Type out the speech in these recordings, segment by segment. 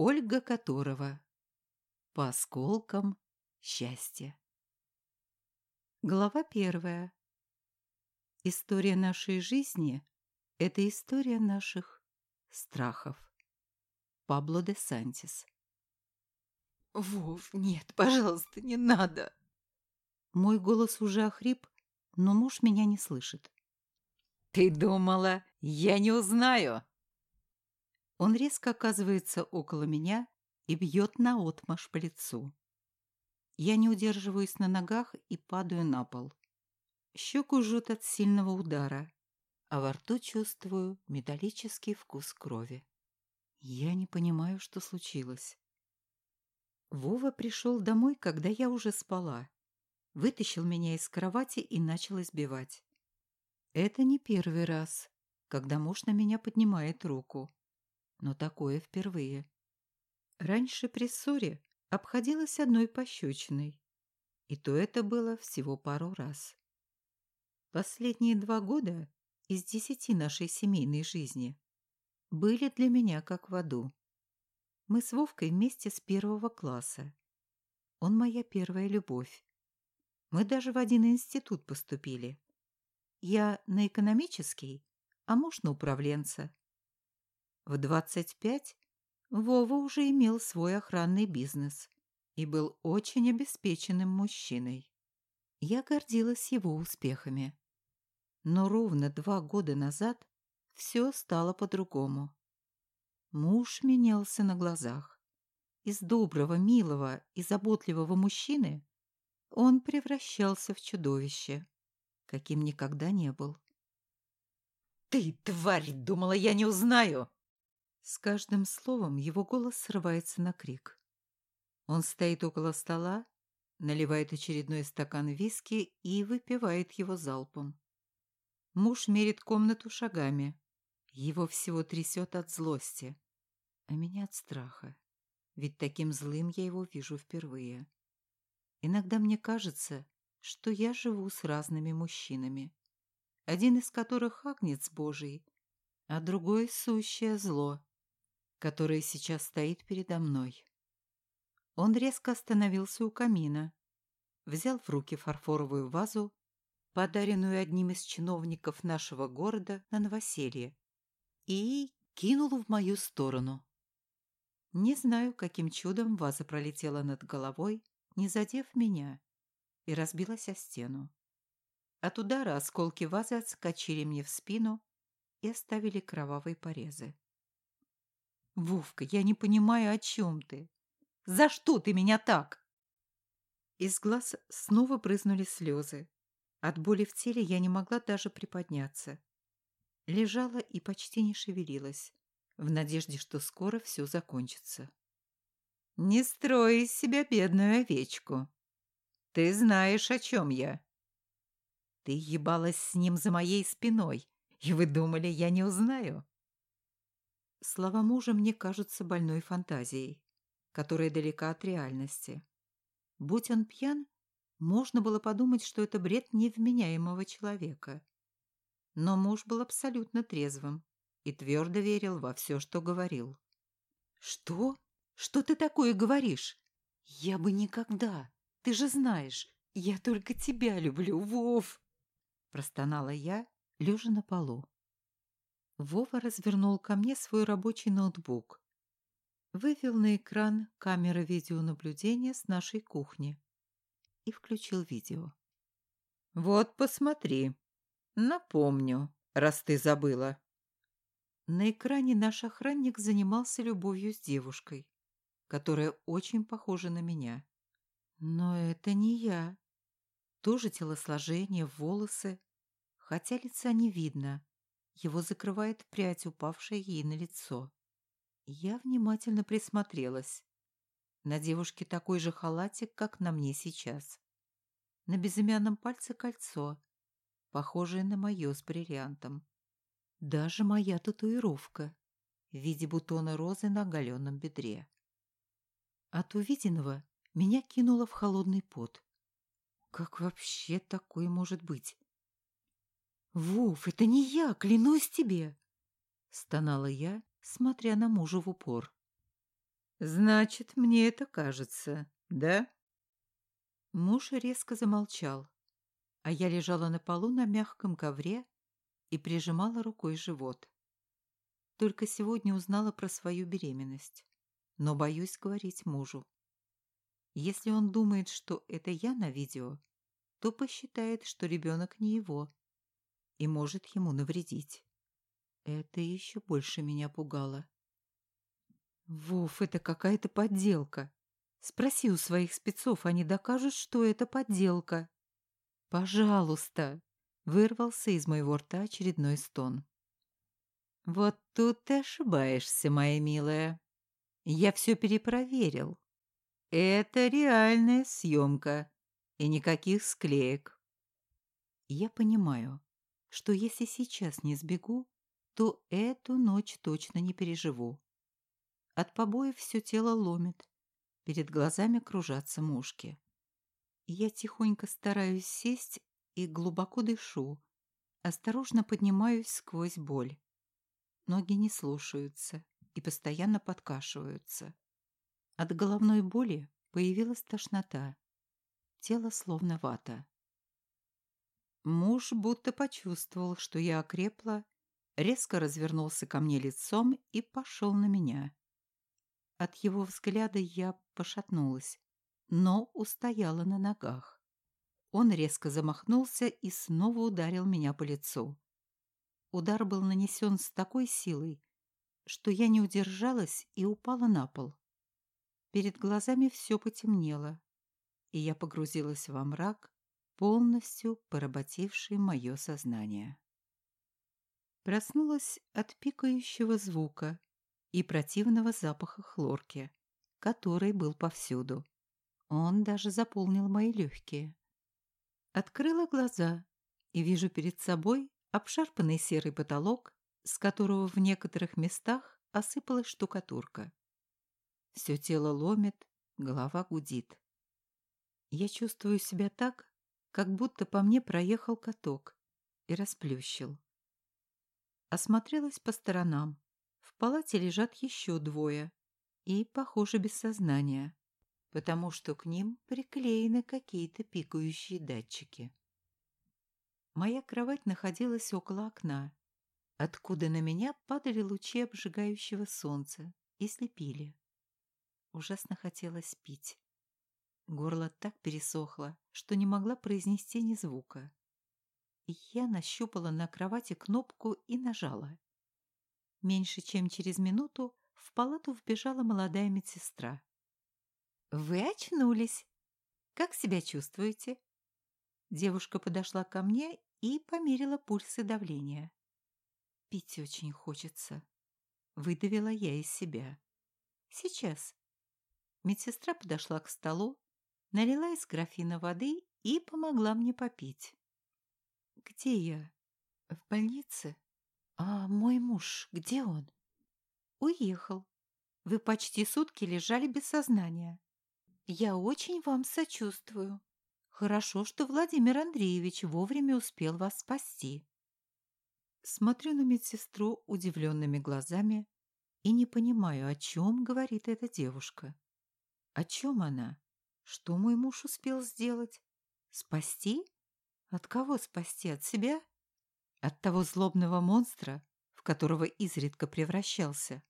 Ольга Которова. По осколкам счастья. Глава первая. История нашей жизни – это история наших страхов. Пабло де Сантис. «Вов, нет, пожалуйста, не надо!» Мой голос уже охрип, но муж меня не слышит. «Ты думала, я не узнаю?» Он резко оказывается около меня и бьет наотмашь по лицу. Я не удерживаюсь на ногах и падаю на пол. Щеку жжет от сильного удара, а во рту чувствую металлический вкус крови. Я не понимаю, что случилось. Вова пришел домой, когда я уже спала. Вытащил меня из кровати и начал избивать. Это не первый раз, когда муж на меня поднимает руку но такое впервые. Раньше при ссоре обходилась одной пощечиной, и то это было всего пару раз. Последние два года из десяти нашей семейной жизни были для меня как в аду. Мы с Вовкой вместе с первого класса. Он моя первая любовь. Мы даже в один институт поступили. Я на экономический, а муж на управленца. В 25 Вова уже имел свой охранный бизнес и был очень обеспеченным мужчиной. Я гордилась его успехами. Но ровно два года назад все стало по-другому. Муж менялся на глазах. Из доброго, милого и заботливого мужчины он превращался в чудовище, каким никогда не был. «Ты, тварь, думала, я не узнаю!» С каждым словом его голос срывается на крик. Он стоит около стола, наливает очередной стакан виски и выпивает его залпом. Муж мерит комнату шагами. Его всего трясет от злости, а меня от страха. Ведь таким злым я его вижу впервые. Иногда мне кажется, что я живу с разными мужчинами, один из которых агнец Божий, а другой — сущее зло, которая сейчас стоит передо мной. Он резко остановился у камина, взял в руки фарфоровую вазу, подаренную одним из чиновников нашего города на новоселье, и кинул в мою сторону. Не знаю, каким чудом ваза пролетела над головой, не задев меня, и разбилась о стену. От удара осколки вазы отскочили мне в спину и оставили кровавые порезы. «Вовка, я не понимаю, о чем ты. За что ты меня так?» Из глаз снова брызнули слезы. От боли в теле я не могла даже приподняться. Лежала и почти не шевелилась, в надежде, что скоро все закончится. «Не строй из себя бедную овечку. Ты знаешь, о чем я. Ты ебалась с ним за моей спиной, и вы думали, я не узнаю?» Слова мужа мне кажутся больной фантазией, которая далека от реальности. Будь он пьян, можно было подумать, что это бред невменяемого человека. Но муж был абсолютно трезвым и твердо верил во все, что говорил. «Что? Что ты такое говоришь? Я бы никогда. Ты же знаешь, я только тебя люблю, Вов!» Простонала я, лежа на полу. Вова развернул ко мне свой рабочий ноутбук. Вывел на экран камеры видеонаблюдения с нашей кухни и включил видео. «Вот, посмотри. Напомню, раз ты забыла». На экране наш охранник занимался любовью с девушкой, которая очень похожа на меня. Но это не я. Тоже телосложение, волосы, хотя лица не видно, его закрывает прядь, упавшая ей на лицо. Я внимательно присмотрелась. На девушке такой же халатик, как на мне сейчас. На безымянном пальце кольцо, похожее на мое с бриллиантом. Даже моя татуировка в виде бутона розы на оголенном бедре. От увиденного меня кинуло в холодный пот. Как вообще такое может быть? «Вов, это не я, клянусь тебе!» — стонала я, смотря на мужа в упор. Значит, мне это кажется, да? Муж резко замолчал, а я лежала на полу на мягком ковре и прижимала рукой живот. Только сегодня узнала про свою беременность, но боюсь говорить мужу. Если он думает, что это я на видео, то посчитает, что ребенок не его и может ему навредить. Это еще больше меня пугало. Вов, это какая-то подделка. Спроси у своих спецов, они докажут, что это подделка. Пожалуйста, вырвался из моего рта очередной стон. Вот тут ты ошибаешься, моя милая. Я все перепроверил. Это реальная съемка и никаких склеек. Я понимаю, что если сейчас не сбегу, то эту ночь точно не переживу. От побоев все тело ломит, перед глазами кружатся мушки. Я тихонько стараюсь сесть и глубоко дышу, осторожно поднимаюсь сквозь боль. Ноги не слушаются и постоянно подкашиваются. От головной боли появилась тошнота. Тело словно вата. Муж будто почувствовал, что я окрепла, резко развернулся ко мне лицом и пошел на меня. От его взгляда я пошатнулась, но устояла на ногах. Он резко замахнулся и снова ударил меня по лицу. Удар был нанесен с такой силой, что я не удержалась и упала на пол. Перед глазами все потемнело, и я погрузилась во мрак, полностью поработивший мое сознание. Проснулась от пикающего звука и противного запаха хлорки, который был повсюду. Он даже заполнил мои легкие. Открыла глаза и вижу перед собой обшарпанный серый потолок, с которого в некоторых местах осыпалась штукатурка. Все тело ломит, голова гудит. Я чувствую себя так, как будто по мне проехал каток и расплющил. Осмотрелась по сторонам. В палате лежат еще двое и, похоже, без сознания, потому что к ним приклеены какие-то пикающие датчики. Моя кровать находилась около окна, откуда на меня падали лучи обжигающего солнца и слепили. Ужасно хотелось пить. Горло так пересохло, что не могла произнести ни звука. Я нащупала на кровати кнопку и нажала. Меньше чем через минуту в палату вбежала молодая медсестра. «Вы очнулись. Как себя чувствуете?» Девушка подошла ко мне и померила пульс и давление. «Пить очень хочется», — выдавила я из себя. «Сейчас». Медсестра подошла к столу, налила из графина воды и помогла мне попить. «Где я? В больнице? А мой муж, где он?» «Уехал. Вы почти сутки лежали без сознания. Я очень вам сочувствую. Хорошо, что Владимир Андреевич вовремя успел вас спасти». Смотрю на медсестру удивленными глазами и не понимаю, о чем говорит эта девушка. О чем она? Что мой муж успел сделать? Спасти? От кого спасти? От себя? От того злобного монстра, в которого изредка превращался?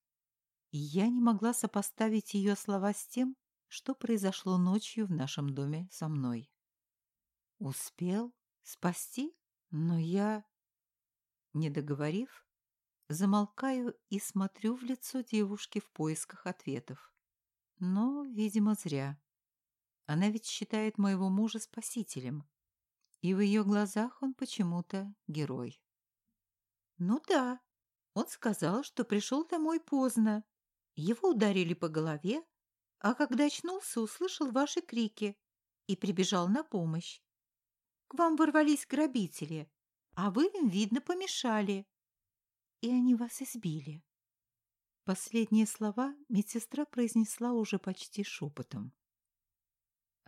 И я не могла сопоставить ее слова с тем, что произошло ночью в нашем доме со мной. Успел спасти? Но я... Не договорив, замолкаю и смотрю в лицо девушки в поисках ответов. Но, видимо, зря. Она ведь считает моего мужа спасителем. И в ее глазах он почему-то герой. Ну да, он сказал, что пришел домой поздно. Его ударили по голове, а когда очнулся, услышал ваши крики и прибежал на помощь. К вам ворвались грабители, а вы им, видно, помешали. И они вас избили. Последние слова медсестра произнесла уже почти шепотом.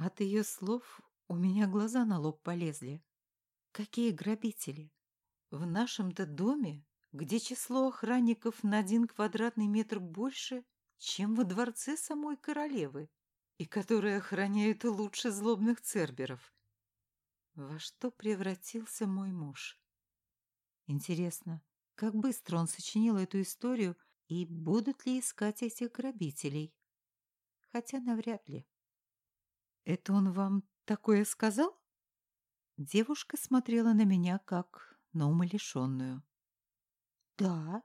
От ее слов у меня глаза на лоб полезли. Какие грабители! В нашем-то доме, где число охранников на один квадратный метр больше, чем во дворце самой королевы, и которые охраняют лучше злобных церберов. Во что превратился мой муж? Интересно, как быстро он сочинил эту историю и будут ли искать этих грабителей? Хотя навряд ли. «Это он вам такое сказал?» Девушка смотрела на меня, как на умалишенную. «Да».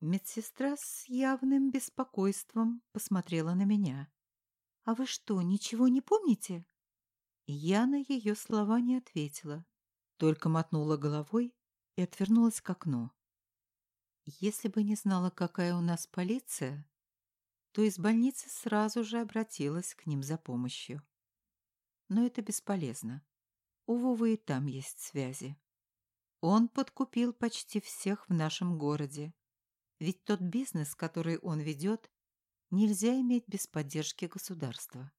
Медсестра с явным беспокойством посмотрела на меня. «А вы что, ничего не помните?» Я на ее слова не ответила, только мотнула головой и отвернулась к окну. Если бы не знала, какая у нас полиция, то из больницы сразу же обратилась к ним за помощью. Но это бесполезно. У Вовы и там есть связи. Он подкупил почти всех в нашем городе. Ведь тот бизнес, который он ведет, нельзя иметь без поддержки государства.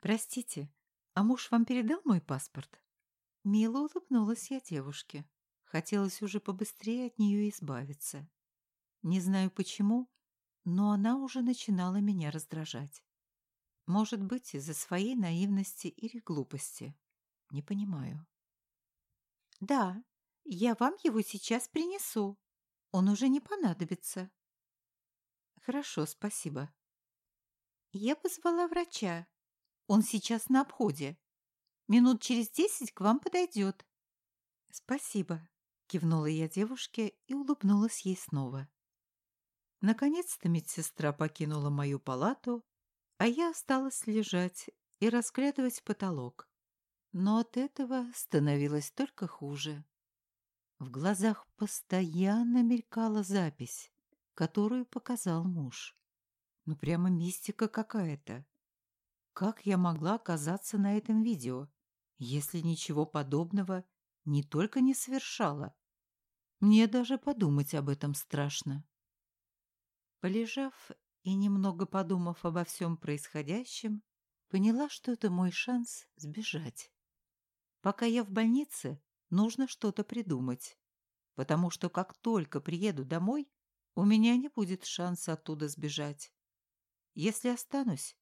«Простите, а муж вам передал мой паспорт?» Мило улыбнулась я девушке. Хотелось уже побыстрее от нее избавиться. Не знаю почему, но она уже начинала меня раздражать. Может быть, из-за своей наивности или глупости. Не понимаю. «Да, я вам его сейчас принесу. Он уже не понадобится». «Хорошо, спасибо». «Я позвала врача. Он сейчас на обходе. Минут через десять к вам подойдет». «Спасибо», — кивнула я девушке и улыбнулась ей снова. Наконец-то медсестра покинула мою палату, а я осталась лежать и разглядывать потолок. Но от этого становилось только хуже. В глазах постоянно мелькала запись, которую показал муж. Ну, прямо мистика какая-то. Как я могла оказаться на этом видео, если ничего подобного не только не совершала? Мне даже подумать об этом страшно. Полежав и немного подумав обо всем происходящем, поняла, что это мой шанс сбежать. Пока я в больнице, нужно что-то придумать, потому что как только приеду домой, у меня не будет шанса оттуда сбежать. Если останусь,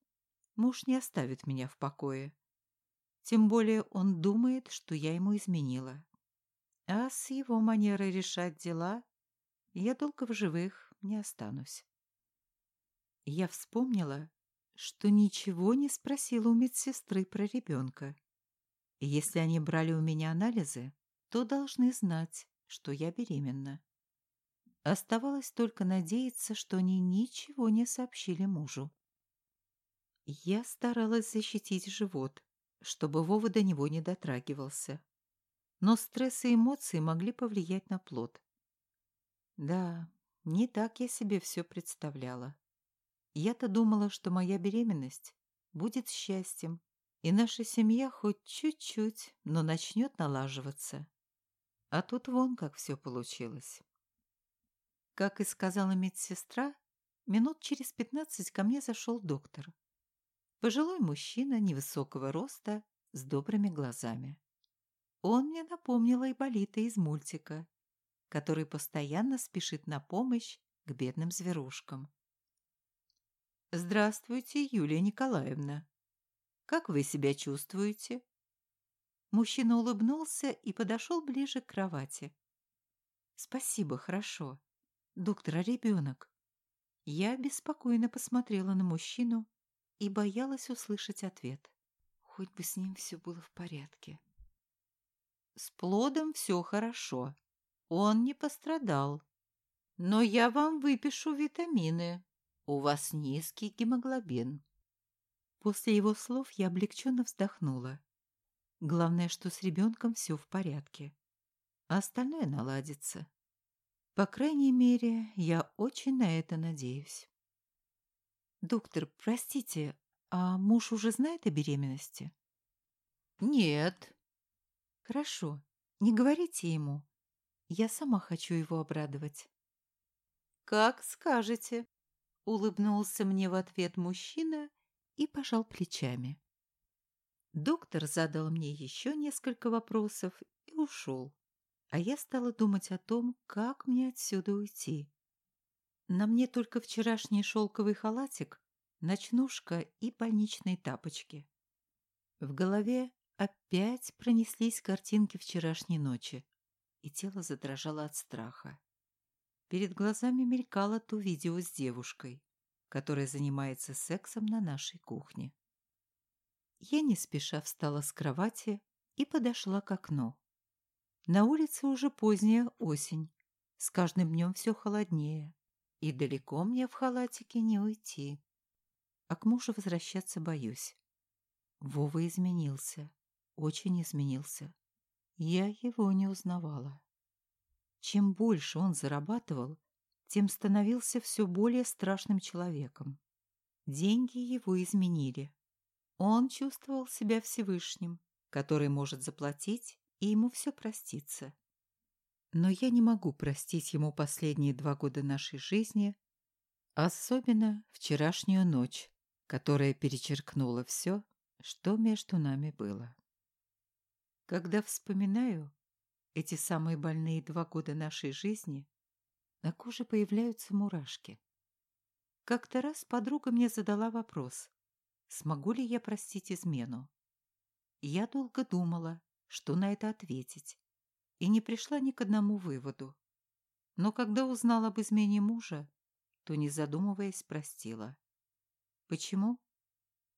муж не оставит меня в покое. Тем более он думает, что я ему изменила. А с его манерой решать дела я долго в живых не останусь. Я вспомнила, что ничего не спросила у медсестры про ребенка. Если они брали у меня анализы, то должны знать, что я беременна. Оставалось только надеяться, что они ничего не сообщили мужу. Я старалась защитить живот, чтобы Вова до него не дотрагивался. Но стресс и эмоции могли повлиять на плод. Да, не так я себе все представляла. Я-то думала, что моя беременность будет счастьем, и наша семья хоть чуть-чуть, но начнет налаживаться. А тут вон как все получилось. Как и сказала медсестра, минут через пятнадцать ко мне зашел доктор. Пожилой мужчина невысокого роста с добрыми глазами. Он мне напомнил Айболита из мультика, который постоянно спешит на помощь к бедным зверушкам. «Здравствуйте, Юлия Николаевна», как вы себя чувствуете?» Мужчина улыбнулся и подошел ближе к кровати. «Спасибо, хорошо. Доктор, а ребенок?» Я беспокойно посмотрела на мужчину и боялась услышать ответ. Хоть бы с ним все было в порядке. «С плодом все хорошо. Он не пострадал. Но я вам выпишу витамины. У вас низкий гемоглобин. После его слов я облегченно вздохнула. Главное, что с ребенком все в порядке. А остальное наладится. По крайней мере, я очень на это надеюсь. «Доктор, простите, а муж уже знает о беременности?» «Нет». «Хорошо, не говорите ему. Я сама хочу его обрадовать». «Как скажете», — улыбнулся мне в ответ мужчина и пожал плечами. Доктор задал мне еще несколько вопросов и ушел, а я стала думать о том, как мне отсюда уйти. На мне только вчерашний шелковый халатик, ночнушка и больничные тапочки. В голове опять пронеслись картинки вчерашней ночи, и тело задрожало от страха. Перед глазами мелькало то видео с девушкой, которая занимается сексом на нашей кухне. Я не спеша встала с кровати и подошла к окну. На улице уже поздняя осень, с каждым днем все холоднее, и далеко мне в халатике не уйти. А к мужу возвращаться боюсь. Вова изменился, очень изменился. Я его не узнавала. Чем больше он зарабатывал, тем становился все более страшным человеком. Деньги его изменили. Он чувствовал себя Всевышним, который может заплатить, и ему все простится. Но я не могу простить ему последние два года нашей жизни, особенно вчерашнюю ночь, которая перечеркнула все, что между нами было. Когда вспоминаю эти самые больные два года нашей жизни, на коже появляются мурашки. Как-то раз подруга мне задала вопрос, смогу ли я простить измену. Я долго думала, что на это ответить, и не пришла ни к одному выводу. Но когда узнала об измене мужа, то, не задумываясь, простила. Почему?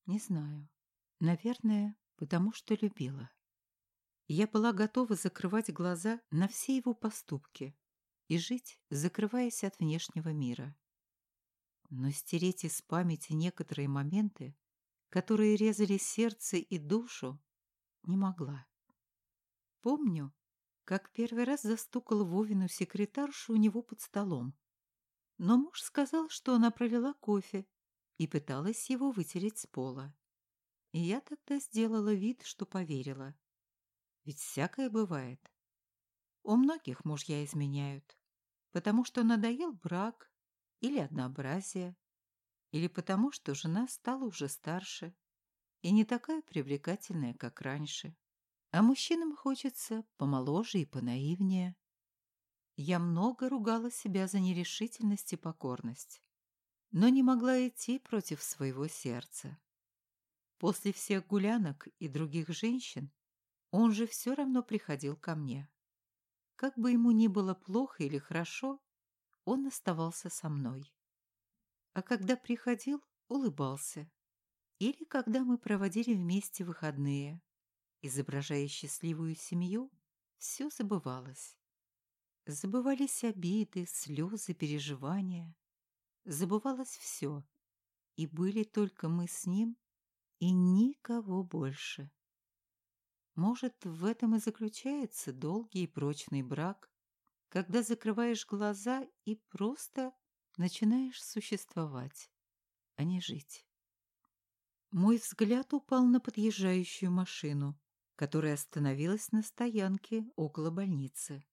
Не знаю. Наверное, потому что любила. Я была готова закрывать глаза на все его поступки и жить, закрываясь от внешнего мира. Но стереть из памяти некоторые моменты, которые резали сердце и душу, не могла. Помню, как первый раз застукала Вовину секретаршу у него под столом. Но муж сказал, что она пролила кофе и пыталась его вытереть с пола. И я тогда сделала вид, что поверила. Ведь всякое бывает. У многих мужья изменяют, потому что надоел брак или однообразие, или потому что жена стала уже старше и не такая привлекательная, как раньше. А мужчинам хочется помоложе и понаивнее. Я много ругала себя за нерешительность и покорность, но не могла идти против своего сердца. После всех гулянок и других женщин он же все равно приходил ко мне. Как бы ему ни было плохо или хорошо, он оставался со мной. А когда приходил, улыбался. Или когда мы проводили вместе выходные, изображая счастливую семью, все забывалось. Забывались обиды, слезы, переживания. Забывалось все. И были только мы с ним и никого больше. Может, в этом и заключается долгий и прочный брак, когда закрываешь глаза и просто начинаешь существовать, а не жить. Мой взгляд упал на подъезжающую машину, которая остановилась на стоянке около больницы.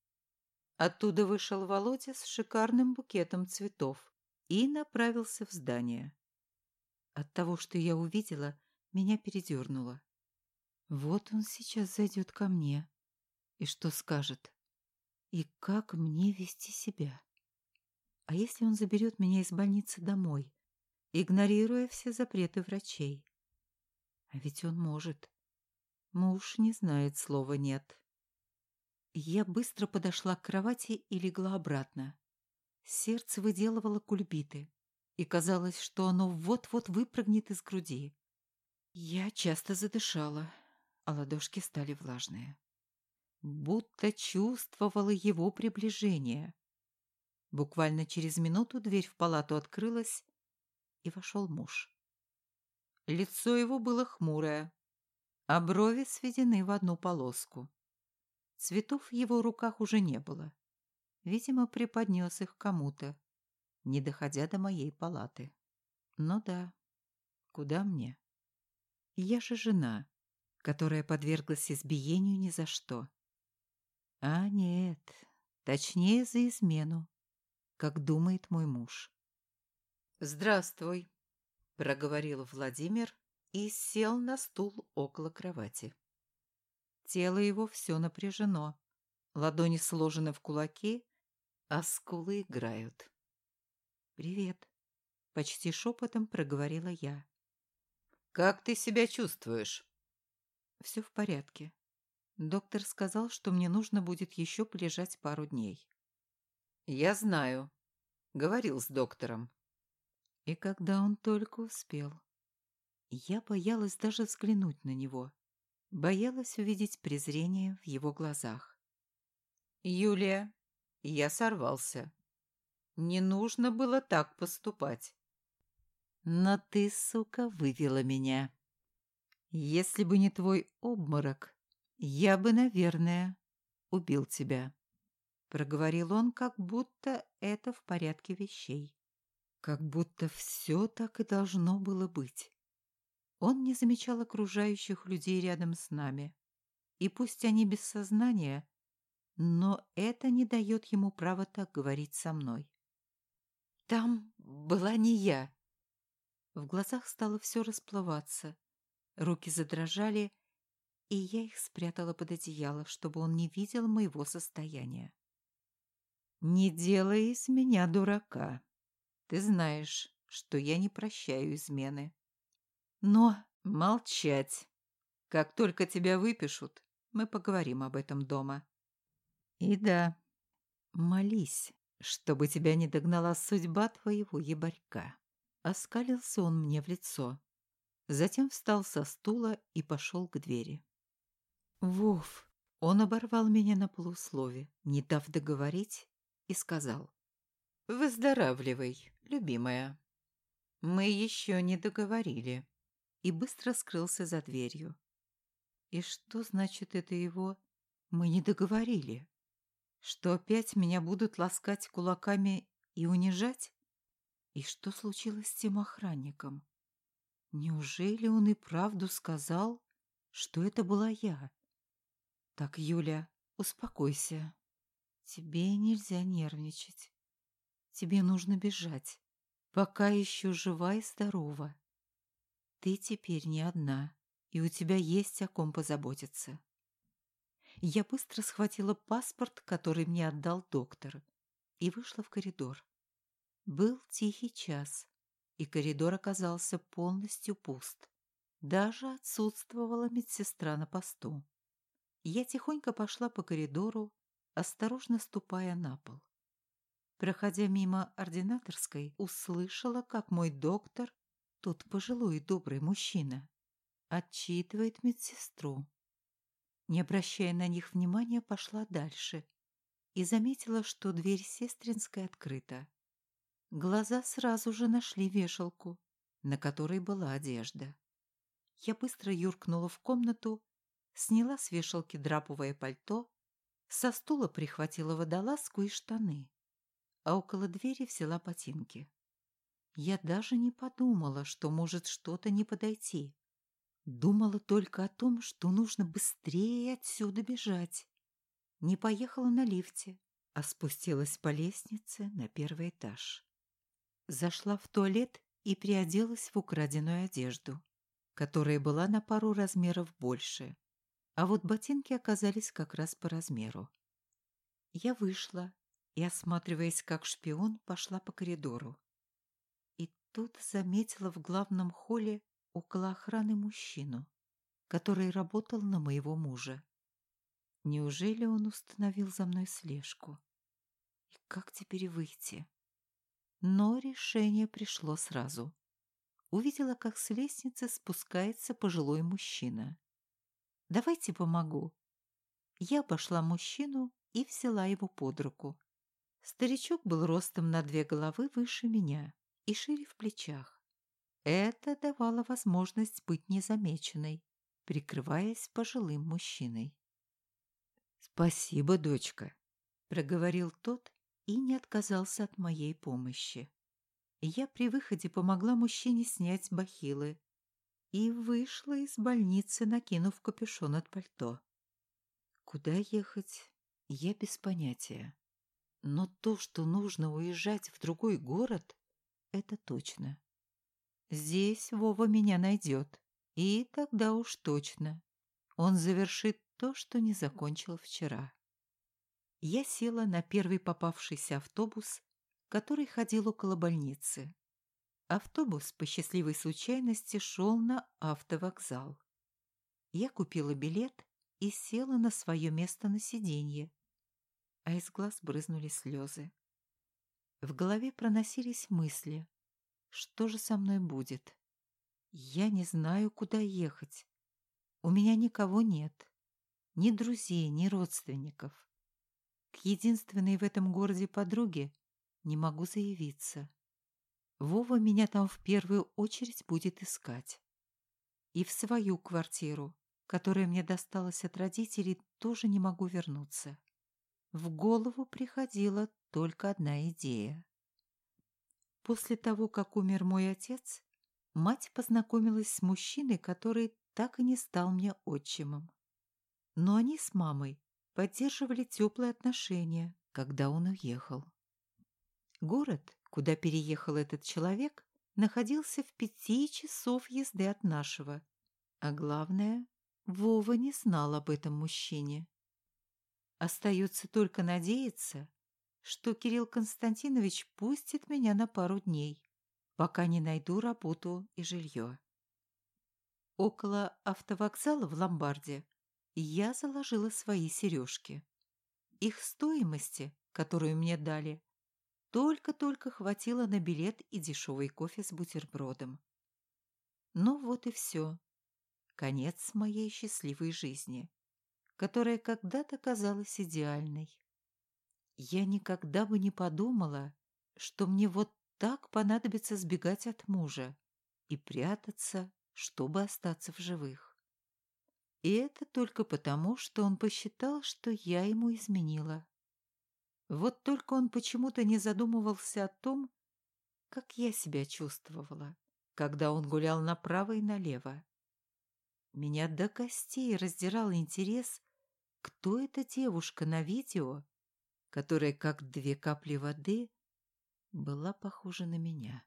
Оттуда вышел Володя с шикарным букетом цветов и направился в здание. От того, что я увидела, меня передернуло. Вот он сейчас зайдет ко мне. И что скажет? И как мне вести себя? А если он заберет меня из больницы домой, игнорируя все запреты врачей? А ведь он может. Муж не знает слова «нет». Я быстро подошла к кровати и легла обратно. Сердце выделывало кульбиты, и казалось, что оно вот-вот выпрыгнет из груди. Я часто задышала а ладошки стали влажные. Будто чувствовала его приближение. Буквально через минуту дверь в палату открылась, и вошел муж. Лицо его было хмурое, а брови сведены в одну полоску. Цветов в его руках уже не было. Видимо, преподнес их кому-то, не доходя до моей палаты. Ну да, куда мне? Я же жена, которая подверглась избиению ни за что. А нет, точнее за измену, как думает мой муж. «Здравствуй», — проговорил Владимир и сел на стул около кровати. Тело его все напряжено, ладони сложены в кулаки, а скулы играют. «Привет», — почти шепотом проговорила я. «Как ты себя чувствуешь?» «Все в порядке. Доктор сказал, что мне нужно будет еще полежать пару дней». «Я знаю. Говорил с доктором». И когда он только успел. Я боялась даже взглянуть на него. Боялась увидеть презрение в его глазах. «Юлия, я сорвался. Не нужно было так поступать». «Но ты, сука, вывела меня. Если бы не твой обморок, я бы, наверное, убил тебя», — проговорил он, как будто это в порядке вещей. Как будто все так и должно было быть. Он не замечал окружающих людей рядом с нами. И пусть они без сознания, но это не дает ему права так говорить со мной. Там была не я. В глазах стало все расплываться. Руки задрожали, и я их спрятала под одеяло, чтобы он не видел моего состояния. «Не делай из меня дурака. Ты знаешь, что я не прощаю измены. Но молчать. Как только тебя выпишут, мы поговорим об этом дома. И да, молись, чтобы тебя не догнала судьба твоего ебарька. Оскалился он мне в лицо. Затем встал со стула и пошел к двери. Вов, он оборвал меня на полуслове, не дав договорить, и сказал. «Выздоравливай, любимая. Мы еще не договорили» и быстро скрылся за дверью. И что значит это его? Мы не договорили. Что опять меня будут ласкать кулаками и унижать? И что случилось с тем охранником? Неужели он и правду сказал, что это была я? Так, Юля, успокойся. Тебе нельзя нервничать. Тебе нужно бежать, пока еще жива и здорова. Ты теперь не одна, и у тебя есть о ком позаботиться. Я быстро схватила паспорт, который мне отдал доктор, и вышла в коридор. Был тихий час, и коридор оказался полностью пуст. Даже отсутствовала медсестра на посту. Я тихонько пошла по коридору, осторожно ступая на пол. Проходя мимо ординаторской, услышала, как мой доктор тот пожилой и добрый мужчина, отчитывает медсестру. Не обращая на них внимания, пошла дальше и заметила, что дверь сестринской открыта. Глаза сразу же нашли вешалку, на которой была одежда. Я быстро юркнула в комнату, сняла с вешалки драповое пальто, со стула прихватила водолазку и штаны, а около двери взяла ботинки. Я даже не подумала, что может что-то не подойти. Думала только о том, что нужно быстрее отсюда бежать. Не поехала на лифте, а спустилась по лестнице на первый этаж. Зашла в туалет и приоделась в украденную одежду, которая была на пару размеров больше, а вот ботинки оказались как раз по размеру. Я вышла и, осматриваясь как шпион, пошла по коридору тут заметила в главном холле около охраны мужчину, который работал на моего мужа. Неужели он установил за мной слежку? И как теперь выйти? Но решение пришло сразу. Увидела, как с лестницы спускается пожилой мужчина. «Давайте помогу». Я обошла мужчину и взяла его под руку. Старичок был ростом на две головы выше меня и шире в плечах. Это давало возможность быть незамеченной, прикрываясь пожилым мужчиной. «Спасибо, дочка», — проговорил тот и не отказался от моей помощи. Я при выходе помогла мужчине снять бахилы и вышла из больницы, накинув капюшон от пальто. Куда ехать, я без понятия. Но то, что нужно уезжать в другой город, это точно. Здесь Вова меня найдет. И тогда уж точно. Он завершит то, что не закончил вчера. Я села на первый попавшийся автобус который ходил около больницы. Автобус по счастливой случайности шел на автовокзал. Я купила билет и села на свое место на сиденье, а из глаз брызнули слезы. В голове проносились мысли. Что же со мной будет? Я не знаю, куда ехать. У меня никого нет. Ни друзей, ни родственников. Единственной в этом городе подруге не могу заявиться. Вова меня там в первую очередь будет искать. И в свою квартиру, которая мне досталась от родителей, тоже не могу вернуться. В голову приходила только одна идея. После того, как умер мой отец, мать познакомилась с мужчиной, который так и не стал мне отчимом. Но они с мамой поддерживали теплые отношения, когда он уехал. Город, куда переехал этот человек, находился в пяти часов езды от нашего. А главное, Вова не знал об этом мужчине. Остается только надеяться, что Кирилл Константинович пустит меня на пару дней, пока не найду работу и жилье. Около автовокзала в ломбарде я заложила свои сережки. Их стоимости, которую мне дали, только-только хватило на билет и дешевый кофе с бутербродом. Ну вот и все. Конец моей счастливой жизни, которая когда-то казалась идеальной. Я никогда бы не подумала, что мне вот так понадобится сбегать от мужа и прятаться, чтобы остаться в живых. И это только потому, что он посчитал, что я ему изменила. Вот только он почему-то не задумывался о том, как я себя чувствовала, когда он гулял направо и налево. Меня до костей раздирал интерес, кто эта девушка на видео, которая, как две капли воды, была похожа на меня.